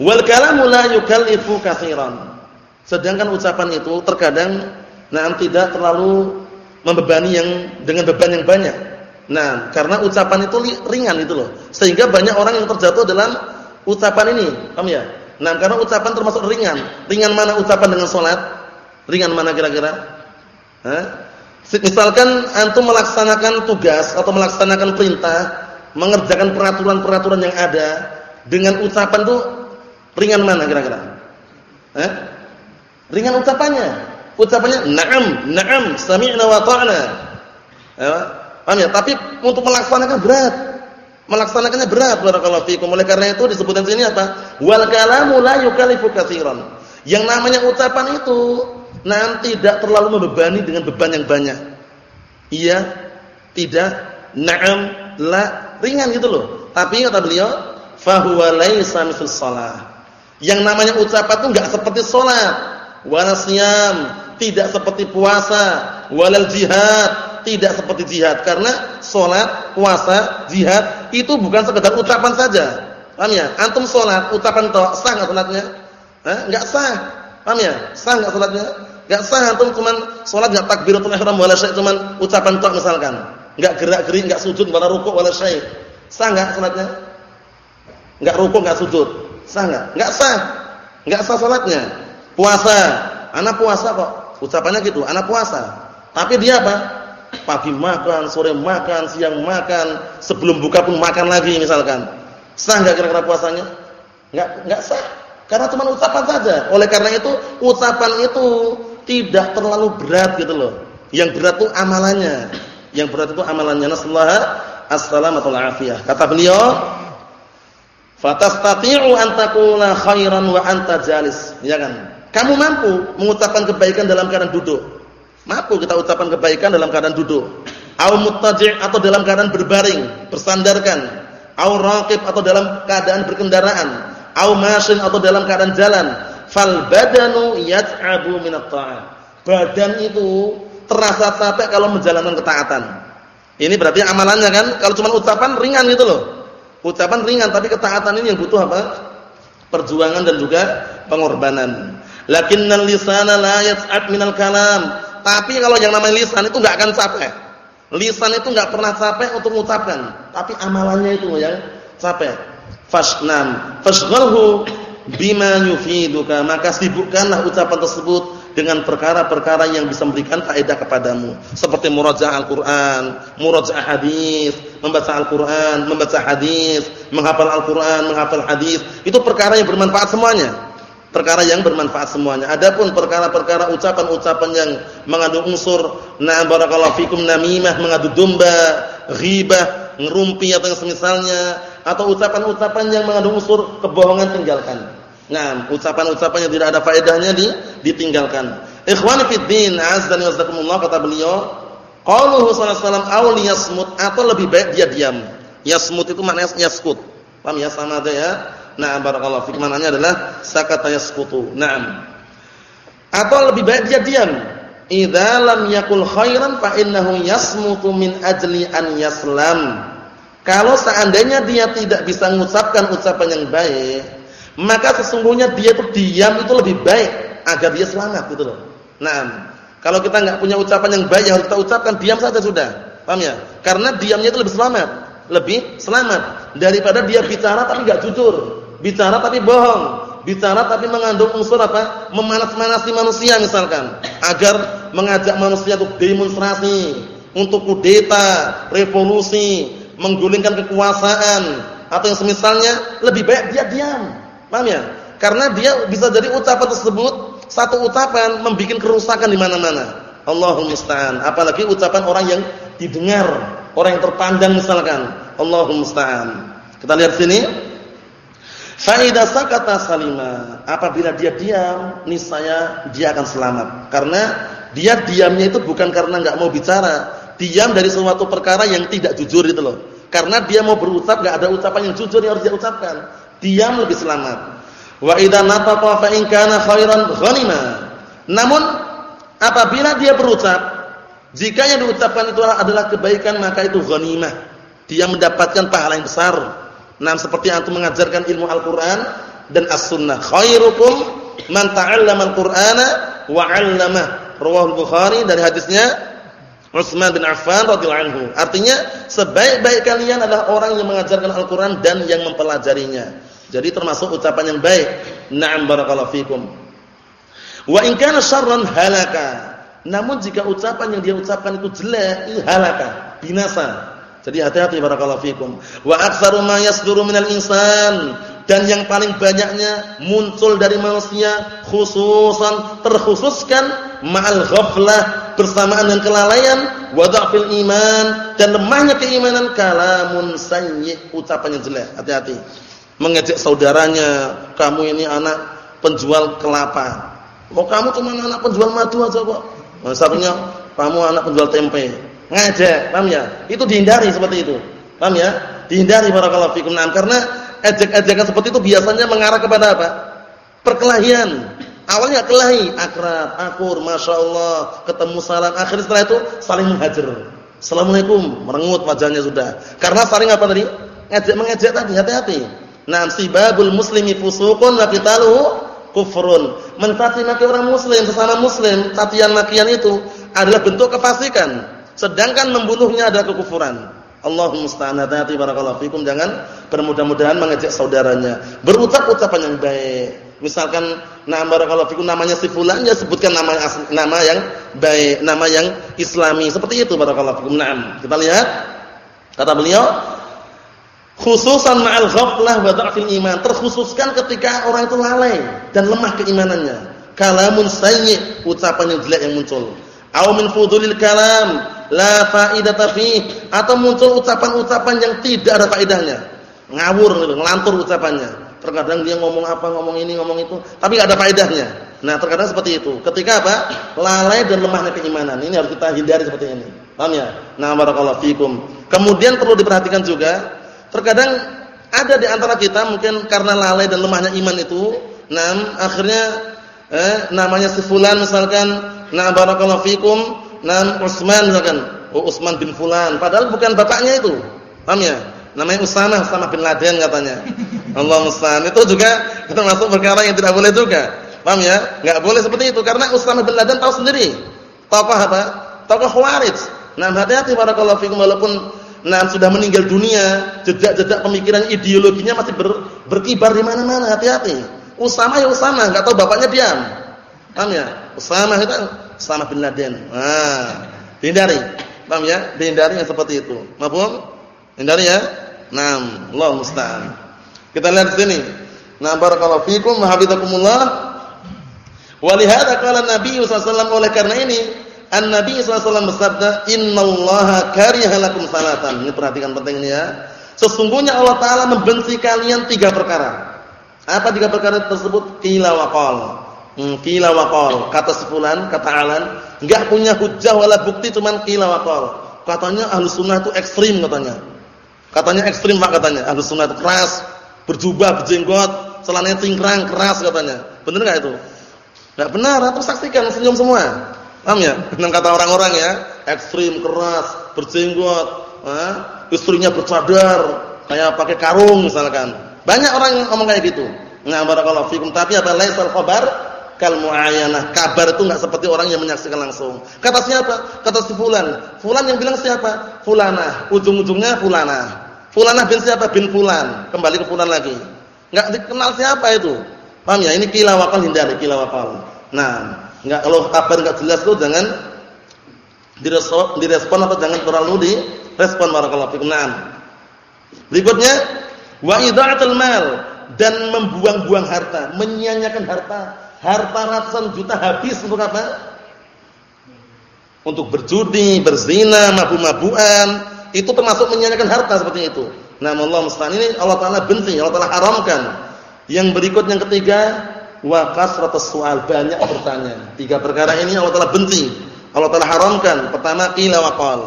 Wal kalamu la yukallifu katsiran. Sedangkan ucapan itu terkadang nah tidak terlalu membebani yang dengan beban yang banyak. Nah, karena ucapan itu ringan itu loh. Sehingga banyak orang yang terjatuh dalam ucapan ini. Paham ya? Nah, karena ucapan termasuk ringan. Ringan mana ucapan dengan salat? Ringan mana kira-kira? Misalkan antum melaksanakan tugas atau melaksanakan perintah, mengerjakan peraturan-peraturan yang ada dengan ucapan tuh Ringan mana kira-kira? Ringan ucapannya. Ucapannya na'am, na'am, sami'na wa ta'na. Ya, paham ya? Tapi untuk melaksanakan berat. Melaksanakannya berat barakallahu fikum. Oleh karena itu disebutkan sini apa? Wal kalamu la yukallifu katsiran. Yang namanya ucapan itu nanti tidak terlalu membebani dengan beban yang banyak. Iya, tidak, na'am, la, ringan gitu loh. Tapi kata beliau, fa huwa laisa mithl shalah. Yang namanya ucapan itu enggak seperti salat, wala siyam, tidak seperti puasa, walal jihad, tidak seperti jihad karena salat, puasa, jihad itu bukan sekedar ucapan saja. Paham ya? Antum sholat, ucapan tok, sah enggak salatnya? Hah? Enggak sah. Paham ya? Sah enggak salatnya? Enggak sah antum cuman sholat enggak takbiratul ihram wala syai' cuman ucapan tok misalkan. Enggak gerak-gerik, enggak sujud wala rukuk wala syai'. Sah enggak salatnya? Enggak rukuk, enggak sujud. Sah enggak? Enggak sah. Enggak sah salatnya. Puasa, anak puasa kok. Ucapannya gitu, anak puasa. Tapi dia apa? Pagi makan, sore makan, siang makan, sebelum buka pun makan lagi misalkan. Sah enggak kira-kira puasanya? Enggak enggak sah. Karena cuma ucapan saja. Oleh karena itu, ucapan itu tidak terlalu berat gitu loh. Yang berat itu amalannya. Yang berat itu amalannya. Nasallahu as-salamatu afiyah. Kata beliau, "Fatastati'u an taqula khairan wa anta jalis." Ya kan? Kamu mampu mengucapkan kebaikan dalam keadaan duduk. Mampu kita ucapkan kebaikan dalam keadaan duduk. Au muttaji' atau dalam keadaan berbaring, bersandarkan au raqib atau dalam keadaan berkendaraan, au masin atau dalam keadaan jalan, fal badanu yat'abu min at-ta'ah. Badan itu terasa capek kalau menjalankan ketaatan. Ini berarti amalannya kan? Kalau cuma ucapan ringan gitu loh. Ucapan ringan tapi ketaatan ini yang butuh apa? Perjuangan dan juga pengorbanan. Lakinnal lisana la yat'ab minal kalam. Tapi kalau yang namanya lisan itu enggak akan capek. Lisan itu enggak pernah capek untuk mengucapkan, tapi amalannya itu yang capek. Fasnam, fasghalhu bima yufiduka, maka sibukkanlah ucapan tersebut dengan perkara-perkara yang bisa memberikan faedah kepadamu, seperti murajaah Al-Qur'an, murajaah hadis, membaca Al-Qur'an, membaca hadis, menghafal Al-Qur'an, menghafal hadis. Itu perkara yang bermanfaat semuanya perkara yang bermanfaat semuanya. Adapun perkara-perkara ucapan-ucapan yang mengandung unsur na barakallahu fikum namimah, mengadu domba, ghibah, ngerumpi atau yang semisalnya atau ucapan-ucapan yang mengandung unsur kebohongan tinggalkan. Nah, ucapan-ucapan yang tidak ada faedahnya di, ditinggalkan. Ikhwani fid din, azza wa jazakumullah kata beliau, qauluhu sallallahu alaihi wasallam aw liyasmut atau lebih baik dia diam. Yasmut itu maknanya yaskut. Paham ya sama aja ya? Nah, barakallahu fik maknanya adalah sakata yasqutu. Naam. Atau lebih baik dia diam. Idza lam yakul khairan fa innahu yasmutu min ajli an yaslam. Kalau seandainya dia tidak bisa mengucapkan ucapan yang baik, maka sesungguhnya dia itu diam itu lebih baik agar dia selamat gitu loh. Nah, kalau kita enggak punya ucapan yang baik yang harus kita ucapkan, diam saja sudah. Paham ya? Karena diamnya itu lebih selamat, lebih selamat daripada dia bicara tapi enggak jujur bicara tapi bohong, bicara tapi mengandung unsur apa? Memanas-manasi manusia misalkan, agar mengajak manusia untuk demonstrasi, untuk kudeta, revolusi, menggulingkan kekuasaan atau yang semisalnya, lebih baik dia diam. Paham ya? Karena dia bisa jadi ucapan tersebut satu ucapan membuat kerusakan di mana-mana. Allahumma musta'an. Apalagi ucapan orang yang didengar, orang yang terpandang misalkan. Allahumma musta'an. Kita lihat sini. Faidah sakata salima. Apabila dia diam, niscaya dia akan selamat. Karena dia diamnya itu bukan karena enggak mau bicara, diam dari suatu perkara yang tidak jujur itu loh. Karena dia mau berucap enggak ada ucapan yang jujur yang harus dia ucapkan. Diam lebih selamat. Wa idza nataqa fa in kana khairan ghanima. Namun apabila dia berucap, jika yang diucapkan itu adalah kebaikan maka itu ghanimah. Dia mendapatkan pahala yang besar Nah, seperti antum mengajarkan ilmu Al-Qur'an dan As-Sunnah. Khairukum man ta'allama Al-Qur'ana wa 'allama. Rawahul Bukhari dari hadisnya Utsman bin Affan radhiyallahu anhu. Artinya, sebaik-baik kalian adalah orang yang mengajarkan Al-Qur'an dan yang mempelajarinya. Jadi termasuk ucapan yang baik. Na'am barakallahu fikum. Wa in kana syarran halaka. Namun jika ucapan yang dia ucapkan itu jelek, halaka, binasa. Jadi hati-hati barakallahu fikum. Wa aktsaru ma yasduru minal insan dan yang paling banyaknya muncul dari manusia khususan terkhususkan ma'al ghaflah bersamaan dengan kelalaian wa dha'fil iman dan lemahnya keimanan kalamun sayyi ucapannya jelek. Hati-hati. Mengejek saudaranya, kamu ini anak penjual kelapa. Kok kamu cuma anak penjual madu aja kok? Satunya kamu anak penjual tempe ngajak, paham ya? Itu dihindari seperti itu. Paham ya? Dihindari barakallahu fikum. Nah, karena ejek-ejekan seperti itu biasanya mengarah kepada apa? Perkelahian. Awalnya kelahi, akrab, akur, masya Allah, ketemu salam. Akhirnya setelah itu saling menghajar. Assalamualaikum, merengut wajahnya sudah. Karena saling apa tadi? ngejek mengejek tadi hati-hati. Nah, sibabul muslimi fusuqun wa qitaluhu kufrun. Mencaci maki orang muslim sesama muslim, cacian makian itu adalah bentuk kefasikan. Sedangkan membunuhnya adalah kekufuran. Allahumma musta'an hati-hati barakallahu fikum jangan bermudah-mudahan mengejek saudaranya. Berucap ucapan yang baik. Misalkan nama barakallahu fikum namanya si fulan ya sebutkan nama nama yang baik, nama yang islami. Seperti itu barakallahu fikum. Naam. Kita lihat kata beliau khususan ma'al ghaflah wa dha'fil iman terkhususkan ketika orang itu lalai dan lemah keimanannya kalamun sayyi ucapan yang jelek yang muncul aw min fudulil kalam la faidata atau muncul ucapan-ucapan yang tidak ada faedahnya. Ngawur ngelantur ucapannya. Terkadang dia ngomong apa ngomong ini ngomong itu tapi enggak ada faedahnya. Nah terkadang seperti itu. Ketika apa? Lalai dan lemahnya keimanan. Ini harus kita hindari seperti ini. Paham ya? Nah barakallahu fikum. Kemudian perlu diperhatikan juga Terkadang ada di antara kita mungkin karena lalai dan lemahnya iman itu, nam akhirnya eh, namanya si fulan misalkan, na barakallahu fikum, nam Utsman misalkan, oh Utsman bin fulan, padahal bukan bapaknya itu. Paham ya? Namanya Usama, Usama bin Laden katanya. Allah musta'an. Itu juga kita masuk perkara yang tidak boleh juga. Paham ya? Enggak boleh seperti itu karena Usama bin Laden tahu sendiri. Tokoh apa? Tokoh Khawarij. Nah, hati-hati barakallahu fikum walaupun nah sudah meninggal dunia, jejak-jejak pemikiran ideologinya masih ber, berkibar di mana-mana, hati-hati. Usama ya Usama, enggak tahu bapaknya diam. Paham ya? Usama itu Usama bin Laden. Nah, dihindari. Paham ya? Dihindari yang seperti itu. Mafhum? Hindari ya? Naam, Allah musta'an. Kita lihat sini. Nah, barakallahu fikum hafizakumullah. Wa lihada qala Nabi sallallahu oleh karena ini An-Nabi SAW bersabda, Innallaha kariha lakum salatan. Ini perhatikan penting ini ya. Sesungguhnya Allah Ta'ala membenci kalian tiga perkara. Apa tiga perkara tersebut? Qila wa qal. Hmm, qila wa. Kata sepulan, kata alan. Enggak punya hujah wala bukti cuman qila wa. Katanya ahlu sunnah itu ekstrim katanya. Katanya ekstrim pak katanya. Ahlu sunnah itu keras. Berjubah, berjenggot. Celananya cingkrang, keras katanya. Benar enggak itu? Enggak benar. Atau saksikan, senyum semua. Paham ya? Dengan kata orang-orang ya, ekstrim, keras, berjenggot, eh, istrinya bercadar, kayak pakai karung misalkan. Banyak orang yang ngomong kayak gitu. Nah, barakallahu fikum. Tapi apa laisal khabar kal muayyanah. Kabar itu enggak seperti orang yang menyaksikan langsung. Kata siapa? Kata si fulan. Fulan yang bilang siapa? Fulanah. Ujung-ujungnya fulanah. Fulanah bin siapa? Bin fulan. Kembali ke fulan lagi. Enggak dikenal siapa itu. Paham ya? Ini kila wakal hindari kila wakal. Nah, Enggak kalau kabar enggak jelas tuh jangan direspon, direspon atau jangan terlalu direspon barakallahu fikum. Naam. Berikutnya wa idha'atul mal dan membuang-buang harta, menyia-nyiakan harta. Harta ratusan juta habis untuk apa? Untuk berjudi, berzina, mabu-mabuan, itu termasuk menyia-nyiakan harta seperti itu. Nah, Allah musta'an ini Allah Taala benci, Allah Taala haramkan. Yang berikut yang ketiga, wa kasratus su'al banyak bertanya. Tiga perkara ini Allah Taala benci. Allah Taala haramkan. Pertama qila wa qal.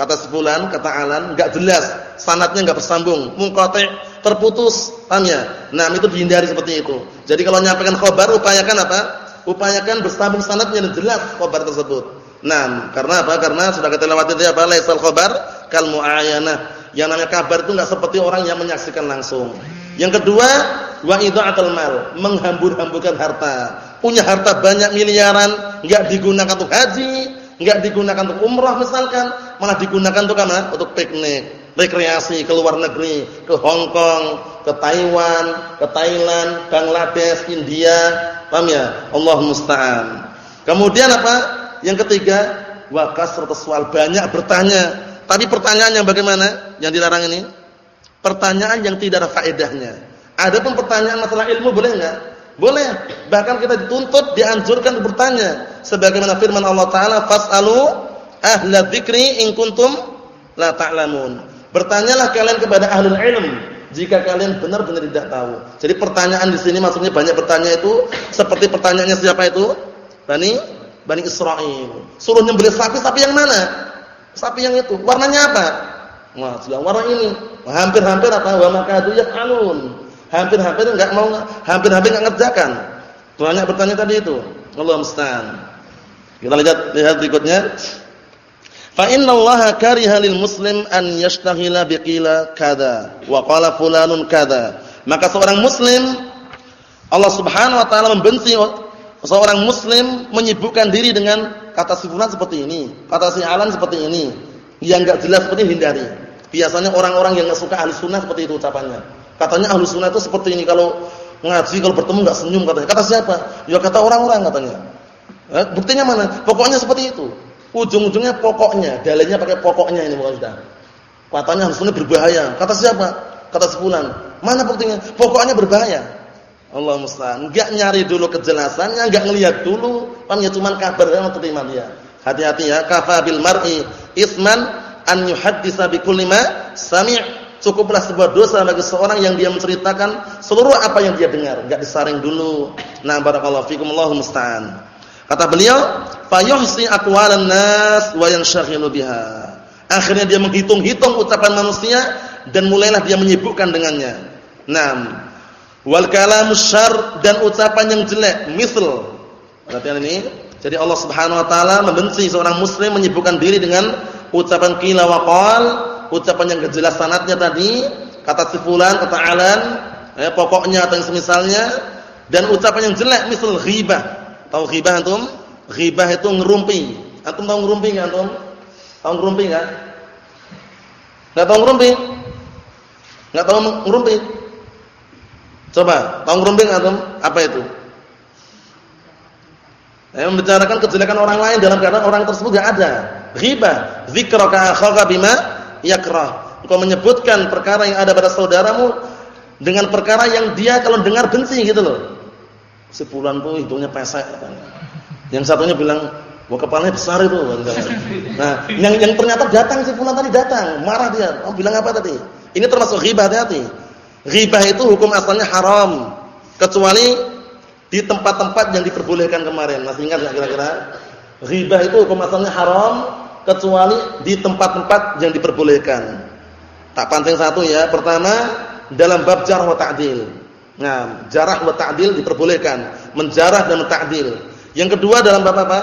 Kata sebulan, kata alan enggak jelas, sanadnya enggak bersambung, munqati', terputus. Paham ya? Nah, itu dihindari seperti itu. Jadi kalau nyampaikan khabar upayakan apa? Upayakan bersambung sanadnya dan jelas khabar tersebut. Nah, karena apa? Karena sudah kita lewati tadi apa? Laisal khabar kal muayyanah. Yang namanya kabar itu enggak seperti orang yang menyaksikan langsung. Yang kedua, wa idha'atul mal, menghambur-hamburkan harta. Punya harta banyak miliaran, enggak digunakan untuk haji, enggak digunakan untuk umrah misalkan, malah digunakan untuk apa? Untuk piknik, rekreasi ke luar negeri, ke Hong Kong, ke Taiwan, ke Thailand, Bangladesh, India. Paham ya? Allah musta'an. Kemudian apa? Yang ketiga, wa kasratus sual, banyak bertanya. Tapi pertanyaannya bagaimana? Yang dilarang ini? Pertanyaan yang tidak ada faedahnya. Adapun pertanyaan masalah ilmu boleh enggak? Boleh. Bahkan kita dituntut, dianjurkan bertanya. Sebagaimana firman Allah Taala, "Fas'alu ahla dzikri in kuntum la ta'lamun." Bertanyalah kalian kepada ahlul ilm jika kalian benar-benar tidak tahu. Jadi pertanyaan di sini maksudnya banyak bertanya itu seperti pertanyaannya siapa itu? Bani Bani Israel. Suruh nyembelih sapi, sapi yang mana? Sapi yang itu. Warnanya apa? Wah, sudah warna ini. Hampir-hampir apa? Wa makadu yaf'alun. Hampir-hampir enggak mau hampir-hampir enggak ngerjakan. Banyak bertanya tadi itu. Allah musta'an. Kita lihat lihat berikutnya. Fa inna Allah kariha lil muslim an yashtaghila biqila kada wa qala fulanun kada. Maka seorang muslim Allah Subhanahu wa taala membenci seorang muslim menyibukkan diri dengan kata si fulan seperti ini, kata si alan seperti ini. Yang enggak jelas seperti hindari. Biasanya orang-orang yang enggak suka ahli sunnah seperti itu ucapannya. Katanya ahli sunnah itu seperti ini kalau ngaji kalau bertemu enggak senyum katanya. Kata siapa? Ya kata orang-orang katanya. Eh, buktinya mana? Pokoknya seperti itu. Ujung-ujungnya pokoknya, dalilnya pakai pokoknya ini bukan sudah. Katanya harusnya berbahaya. Kata siapa? Kata sebulan. Mana buktinya? Pokoknya berbahaya. Allah musta'an. Enggak nyari dulu kejelasannya, enggak ngelihat dulu, kan ya cuman kabar yang terima dia. Hati-hati ya, kafa bil mar'i isman an yuhaddisa bi kulli ma sami'. Cukuplah sebuah dosa bagi seorang yang dia menceritakan seluruh apa yang dia dengar, enggak disaring dulu. Nah, barakallahu fikum Allahu musta'an. Kata beliau, fayuhsi aqwalan nas wa yanshaghilu biha. Akhirnya dia menghitung-hitung ucapan manusia dan mulailah dia menyibukkan dengannya. Naam. Wal kalamu syarr dan ucapan yang jelek, misal. Perhatian ini. Jadi Allah Subhanahu wa taala membenci seorang muslim menyibukkan diri dengan ucapan qila wa ucapan yang jelas sanadnya tadi, kata si fulan, kata alan, ya, pokoknya atau yang semisalnya dan ucapan yang jelek misal ghibah Tahu ghibah antum? Ghibah itu ngerumpi. Antum tahu ngerumpi enggak antum? Tahu ngerumpi enggak? Enggak tahu ngerumpi? Enggak tahu ngerumpi? Coba, tahu ngerumpi enggak antum? Apa itu? Eh, membicarakan kejelekan orang lain dalam keadaan orang tersebut enggak ada. Ghibah, zikraka akhaka bima yakrah. Engkau menyebutkan perkara yang ada pada saudaramu dengan perkara yang dia kalau dengar benci gitu loh. Sepulan tuh hidungnya pesek Yang satunya bilang, "Wah, kepalanya besar itu." Nah, yang yang ternyata datang sepulan tadi datang, marah dia. Oh, bilang apa tadi? Ini termasuk ghibah hati-hati. Ghibah itu hukum asalnya haram kecuali di tempat-tempat yang diperbolehkan kemarin. Masih ingat enggak kira-kira? Ghibah itu hukum asalnya haram kecuali di tempat-tempat yang diperbolehkan. Tak pancing satu ya. Pertama, dalam bab jarh wa ta'dil. Nah, jarah wa ta'dil diperbolehkan, menjarah dan ta'dil. Yang kedua dalam bab apa?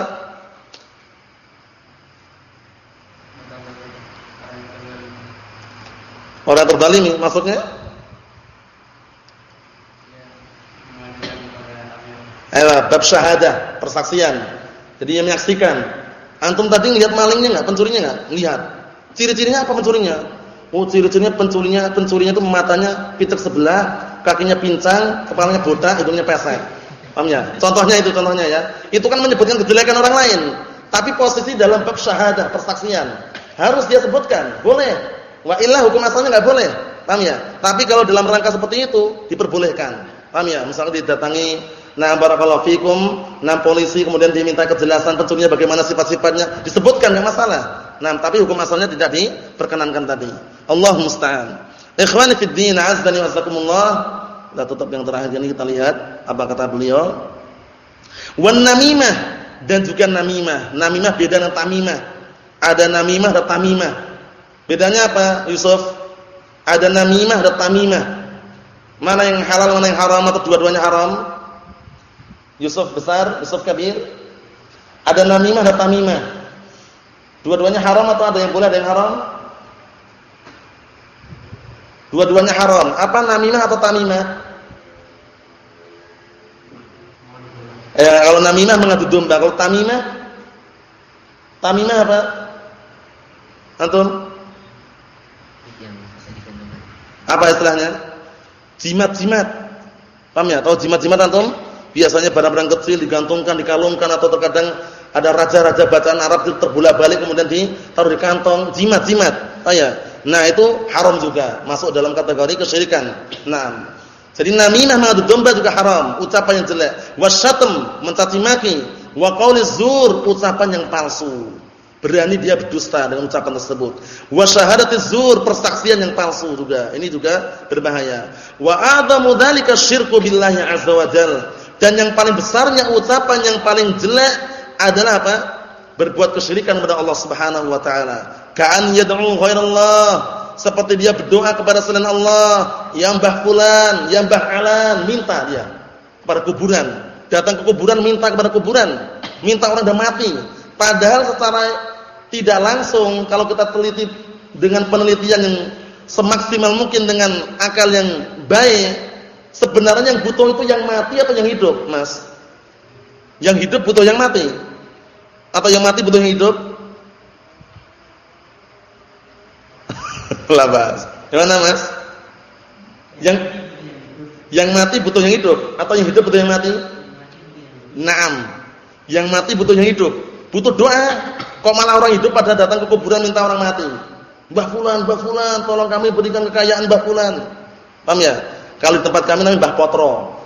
Orang terzalimi maksudnya? Ayo, bab syahadah, persaksian. Jadi yang menyaksikan. Antum tadi lihat malingnya enggak, pencurinya enggak? Lihat. Ciri-cirinya apa pencurinya? Oh, ciri-cirinya pencurinya, pencurinya itu matanya pitek sebelah, kakinya pincang, kepalanya botak, hidungnya pesek. Paham ya? Contohnya itu contohnya ya. Itu kan menyebutkan kejelekan orang lain. Tapi posisi dalam bab syahadah, persaksian, harus dia sebutkan. Boleh. Wa illa hukum asalnya enggak boleh. Paham ya? Tapi kalau dalam rangka seperti itu diperbolehkan. Paham ya? Misalnya didatangi nah barakallahu fikum, nah polisi kemudian diminta kejelasan pencurinya bagaimana sifat-sifatnya, disebutkan enggak masalah. Nah, tapi hukum asalnya tidak diperkenankan tadi. Allah musta'an. Ikhwani fid din, azdani wasakumullah. Kita tutup yang terakhir ini kita lihat apa kata beliau. Wan namimah dan juga namimah. Namimah beda dengan tamimah. Ada namimah dan tamimah. Bedanya apa, Yusuf? Ada namimah dan tamimah. Mana yang halal, mana yang haram atau dua-duanya haram? Yusuf besar, Yusuf kabir. Ada namimah dan tamimah. Dua-duanya haram atau ada yang boleh, ada yang haram? Dua-duanya haram. Apa namimah atau tamimah? Ya, kalau namimah mengadu domba, kalau tamimah tamimah apa? Antum? Apa istilahnya? Jimat-jimat. Paham ya? Tahu jimat-jimat antum? Biasanya barang-barang kecil digantungkan, dikalungkan atau terkadang ada raja-raja bacaan Arab itu terbolak-balik kemudian ditaruh di kantong, jimat-jimat. Oh ya. Nah, itu haram juga, masuk dalam kategori kesyirikan. Nah, jadi namimah mengadu domba juga haram, ucapan yang jelek. Wasyatm, mencaci maki, wa zur, ucapan yang palsu. Berani dia berdusta dengan ucapan tersebut. Wa syahadatiz zur, persaksian yang palsu juga. Ini juga berbahaya. Wa adamu dzalika syirku billahi azza wa jalla. Dan yang paling besarnya ucapan yang paling jelek adalah apa? Berbuat kesyirikan kepada Allah Subhanahu wa taala Ka'an yad'u ghairallah, seperti dia berdoa kepada selain Allah, ya Mbah fulan, ya Mbah alan, minta dia kepada kuburan. Datang ke kuburan minta kepada kuburan, minta orang sudah mati. Padahal secara tidak langsung kalau kita teliti dengan penelitian yang semaksimal mungkin dengan akal yang baik, sebenarnya yang butuh itu yang mati atau yang hidup, Mas? Yang hidup butuh yang mati? Atau yang mati butuh yang hidup? Labas. Gimana, Mas? Yang yang mati butuh yang hidup atau yang hidup butuh yang mati? Naam. Yang mati butuh yang hidup. Butuh doa. Kok malah orang hidup pada datang ke kuburan minta orang mati? Mbah fulan, Mbah fulan, tolong kami berikan kekayaan Mbah fulan. Paham ya? Kalau di tempat kami namanya Mbah Potro.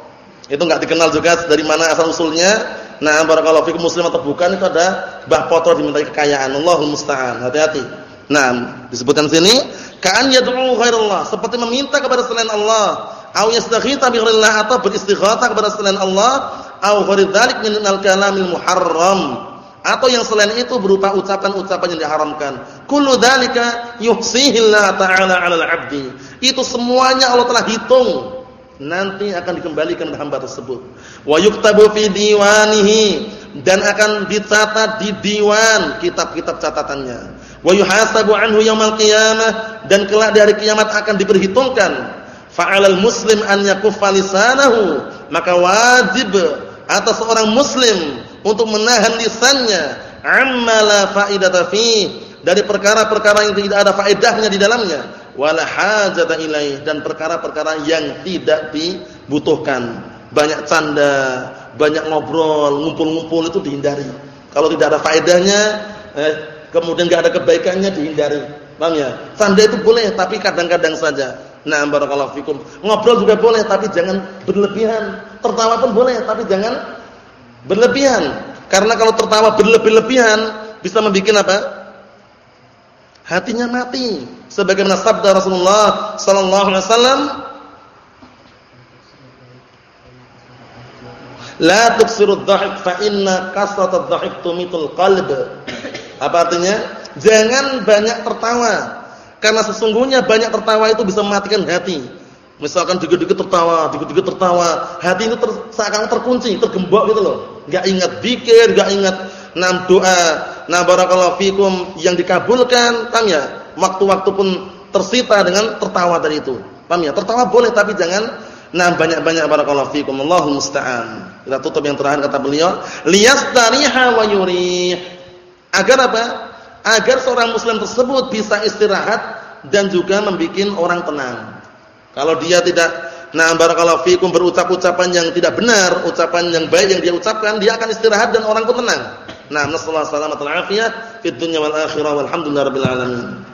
Itu enggak dikenal juga dari mana asal usulnya. Nah, barakallahu fikum muslim atau bukan itu ada Mbah Potro dimintai kekayaan. Allahul musta'an. Hati-hati. Nah, disebutkan sini Ka'an yad'u ghairallah, seperti meminta kepada selain Allah, au yastaghitha bi ghairillah atau beristighatsah kepada selain Allah, au ghairi dzalik min al-kalamil muharram, atau yang selain itu berupa ucapan-ucapan yang diharamkan. Kullu dzalika yuhsihillah ta'ala 'alal 'abdi. Itu semuanya Allah telah hitung. Nanti akan dikembalikan kepada hamba tersebut. Wa yuktabu fi diwanihi dan akan dicatat di diwan kitab-kitab catatannya wa yuhasabu anhu yaumal qiyamah. Dan kelak di hari kiamat akan diperhitungkan. Fa'alal muslim an yakuffa lisanahu. Maka wajib atas seorang muslim untuk menahan lisannya. Amma la faidata fi. Dari perkara-perkara yang tidak ada faedahnya di dalamnya. Wala hajata ilaih. Dan perkara-perkara yang tidak dibutuhkan. Banyak canda banyak ngobrol ngumpul-ngumpul itu dihindari. Kalau tidak ada faedahnya eh, kemudian enggak ada kebaikannya dihindari. Paham ya? Canda itu boleh tapi kadang-kadang saja. Nah, barakallahu fikum. Ngobrol juga boleh tapi jangan berlebihan. Tertawa pun boleh tapi jangan berlebihan. Karena kalau tertawa berlebih-lebihan bisa membuat apa? Hatinya mati. Sebagaimana sabda Rasulullah sallallahu alaihi wasallam, "La tuksiru dhahik fa inna kasratad dhahik tumitul qalb." Apa artinya? Jangan banyak tertawa. Karena sesungguhnya banyak tertawa itu bisa mematikan hati. Misalkan dikit-dikit tertawa, dikit-dikit tertawa, hati itu ter, seakan terkunci, tergembok gitu loh. Enggak ingat zikir, enggak ingat nam doa. Nah, barakallahu fikum yang dikabulkan, paham ya? Waktu-waktu pun tersita dengan tertawa dari itu. Paham ya? Tertawa boleh tapi jangan nah banyak-banyak barakallahu fikum. Allahul musta'an. Kita tutup yang terakhir kata beliau, liyastariha wa yurih Agar apa? Agar seorang muslim tersebut bisa istirahat dan juga membuat orang tenang. Kalau dia tidak nah barakallahu fikum berucap-ucapan yang tidak benar, ucapan yang baik yang dia ucapkan, dia akan istirahat dan orang pun tenang. Nah, nasallahu alaihi wasallam fid dunya wal akhirah walhamdulillahirabbil alamin.